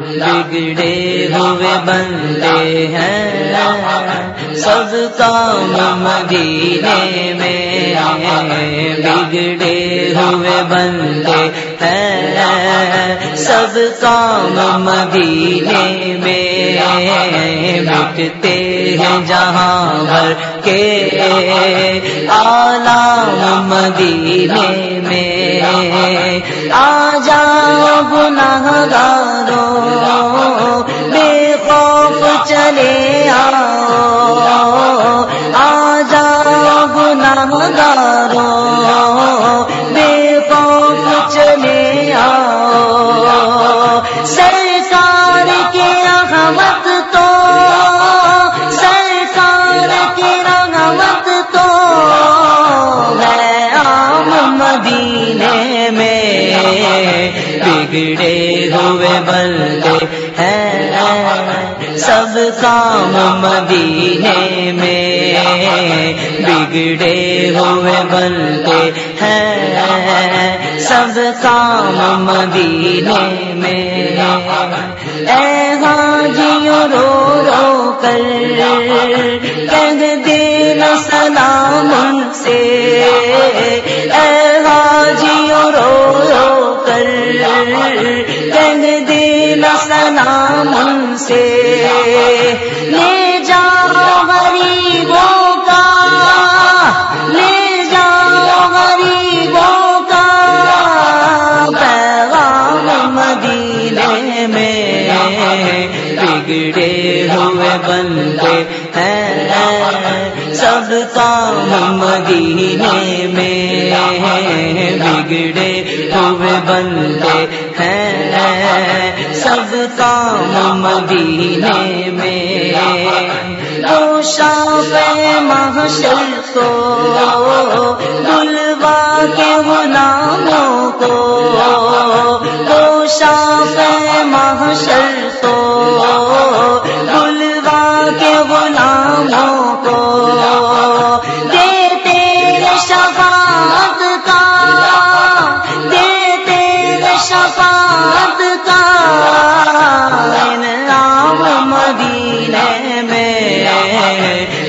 بگڑے ہوئے بندے ہیں۔ سب کام مدینے میں بگڑے ہوئے بندے ہیں۔ سب کام مدینے میں مٹتے ہیں جہاں بھر کے۔ آلام مدینے میں آ جاؤ گناہ گارو بے خوف چلے آ بگڑے ہوئے بندے ہیں۔ سب کام مدینے میں بگڑے ہوئے بندے ہیں۔ سب کام مدینے میں۔ اے حاجیوں رو رو کر۔ سے لے جاؤ غریبوں کا، لے جاؤ غریبوں کا۔ پیغام مدینے میں بگڑے ہوئے بندے ہیں۔ سب کام مدینے میں بگڑے ہوئے بندے ہیں۔ سب کام مدینے میں تو شاپ محشر کو بلوا کے غلاموں کو تو شاپ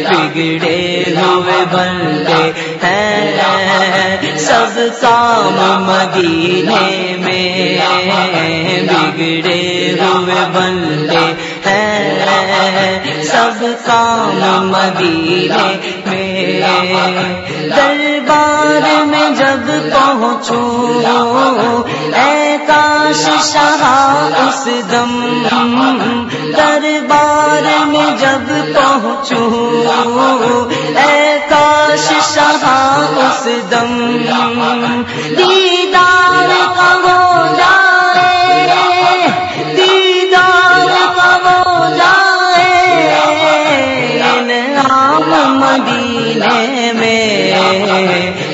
بگڑے ہوئے بندے ہیں۔ سب کام مدینے میں بگڑے ہوئے بندے ہیں سب کام مدینے میں۔ دربار میں جب پہنچوں، اے کاش شاہ اس دم۔ دربار میں جب پہنچوں، اے کاش شاہ اس دم۔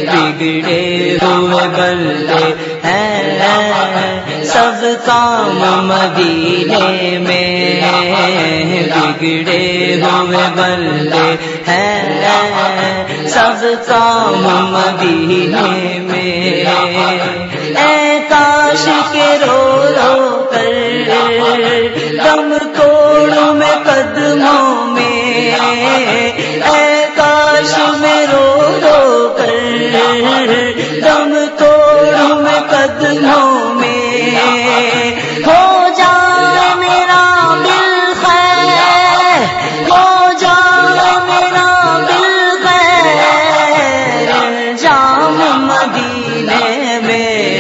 بگڑے ہوئے بندے ہیں۔ سب کام مدینے میں بگڑے ہوئے بندے ہیں۔ سب کام مدینے میں اے کاش کے رو رو کر دم توڑ میں قدموں میں میں میں ہو جائے میرا دل خیر، ہو جائے میرا دل خیر۔ جام مدینے میں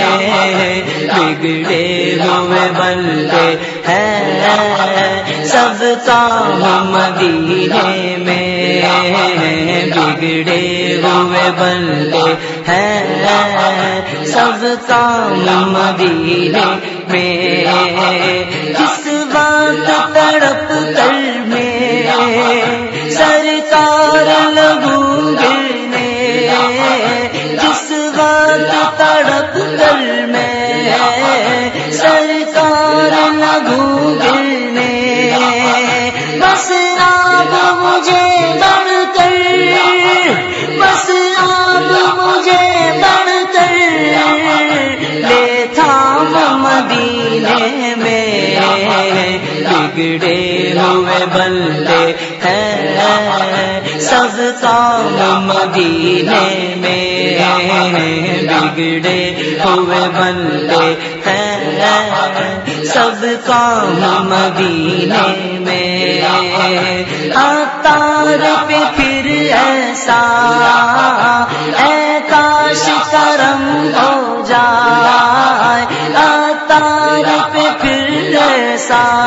بگڑے ہوئے بندے ہیں۔ سب کام مدینے میں بگڑے ہوئے بندے ہے سب کام مدینے میں۔ جس بات تڑپ کر بگڑے ہوئے بندے ہیں۔ سب کام مدینے میں بگڑے ہوئے بندے ہیں۔ سب کام مدینے میں تار پہ پھر ایسا اے کاش کرم ہو جائے۔ تار پہ پھر ایسا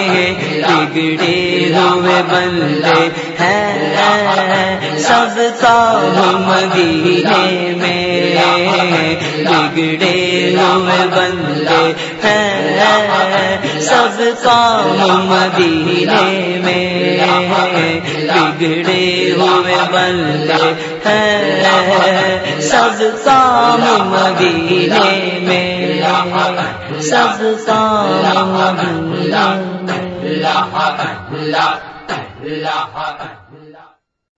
میں بگڑے ہوئے بندے ہیں۔ سب کام مدینے میں بگڑے ہوئے بندے ہیں۔ سب کام مدینے میں بگڑے ہوئے بندے ہیں۔ سب کام مدینے میں سب کام مدینے میں